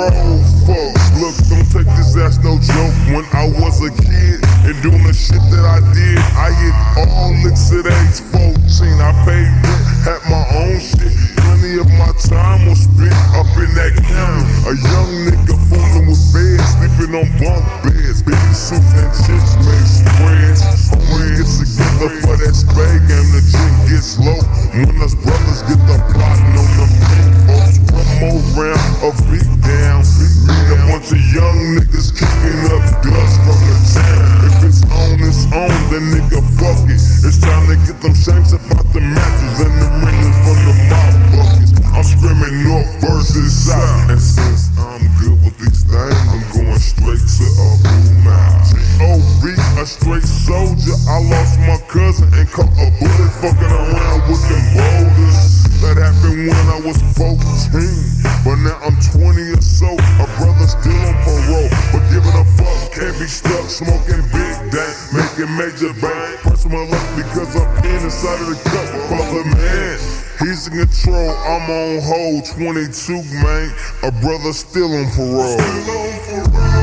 parole, folks. Look, don't take this as no joke. When I was a kid and doing the shit that I did, I hit all licks at age 14. I paid rent, had my own shit. Plenty of my time was spent up in that county. A young nigga fooling with beds, sleeping on bunk beds. Baby suits and chicks make spreads. Get together for that spade game. The drink gets low when us brothers get the plotting on the pink folks. One more round of beat. Bunch of young niggas kicking up dust from the town. If it's on, it's on. Then nigga fuck it. It's time to get them shanks about the matches and the ringers from the mouth buckets. I'm screaming north versus south. And since I'm good with these things, I'm going straight to a boom out. G.O.B. a straight soldier. I lost my cousin and caught a bullet fucking around with them boulders. That happened when I was 14. But now I'm 20 or so. A brother still on parole. But giving a fuck can't be stuck smoking big dank. Making major bang. Pressing my luck because I'm in inside of the cup. Brother man. He's in control, I'm on hold, 22 man. A brother still on parole. A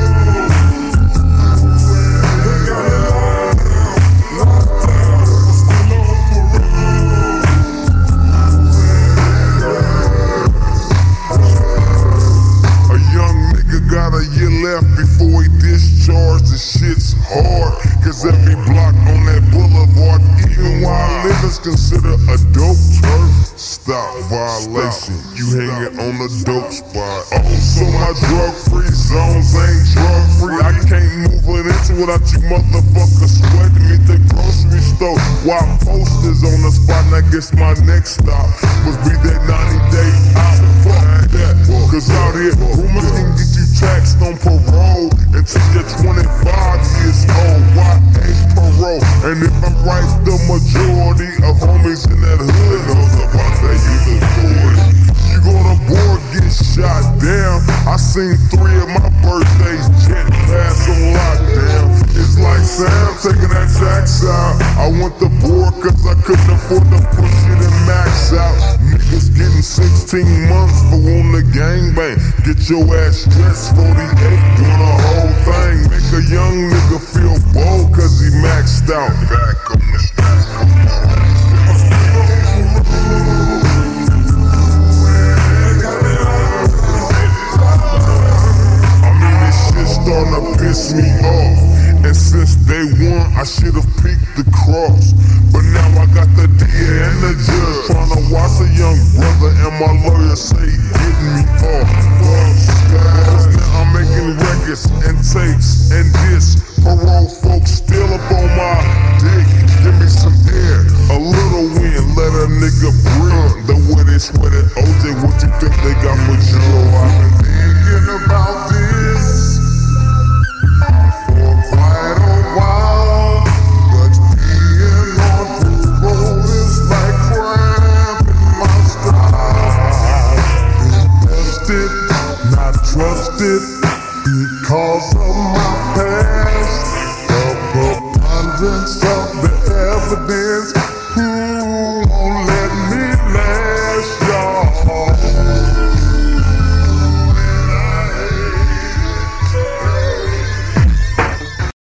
he discharged. The shit's hard, cause every block on that boulevard, even while living's considered a dope turf. Stop violation, you hanging on a dope spot. Oh, so my drug free zones ain't drug free. I can't move it into without you motherfuckers sweating me at the grocery store. While posters on the spot, and I guess my next stop must be that 90 day out. Fuck that, cause out here, rumors can get you taxed on parole until you're 25 years old. Why ain't parole? And if I'm right, the majority of homies in that hood knows about that youth authority. You go to board, get shot down. I seen three of my birthdays jet pass on lockdown. It's like Sam taking that tax out. I went to board cause I couldn't afford to push it and max out. Niggas getting 16 months for on the gangbang. Get your ass stressed, 48, doing a whole thing. Make a young nigga feel bold cause he maxed out. Back on the street. I mean, this shit starting to piss me off. And since day one, I should have picked the cross. Say getting me off. Now I'm making records and tapes and this. Parole folks still up on my dick. Give me some air, a little wind, let a nigga breathe. The way they sweat at OJ, what you think they got for Joe? I've been thinking about this just from the evidence.